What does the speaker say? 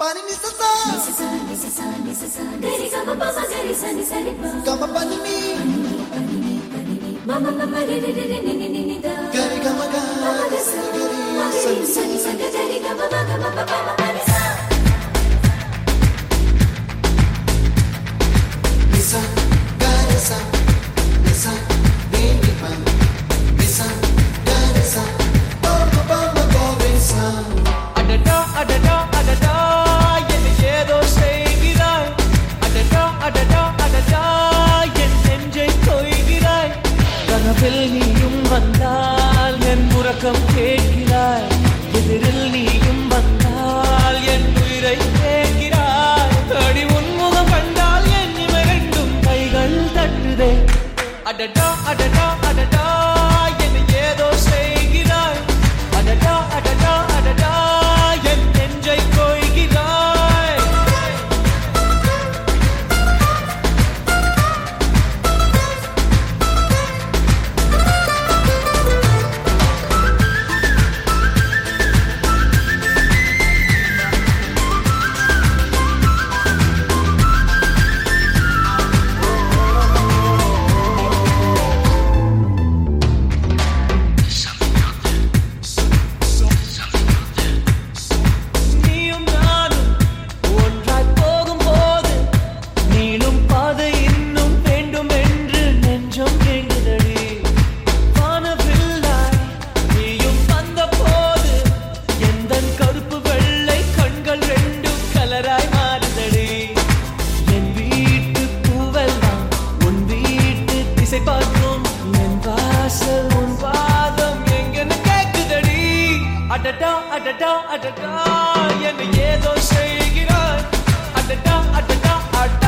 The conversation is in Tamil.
పని గమ పని గరి గమ గరి సని సని సని గరి గమ గమ గమ గమ పని நீயும் வந்தால் என் உறக்கம் கேட்கிறாய். எதிரில் நீயும் வந்தால் என் உயிரை கேட்கிறாய். அடி உன்முகம் கண்டால் என் இவை ரெண்டும் கைகள் தட்டுதே. அடடா அடடா அடடா அடடா அடடா என ஏதோ செய்கிறார் அடடா அடடா அடா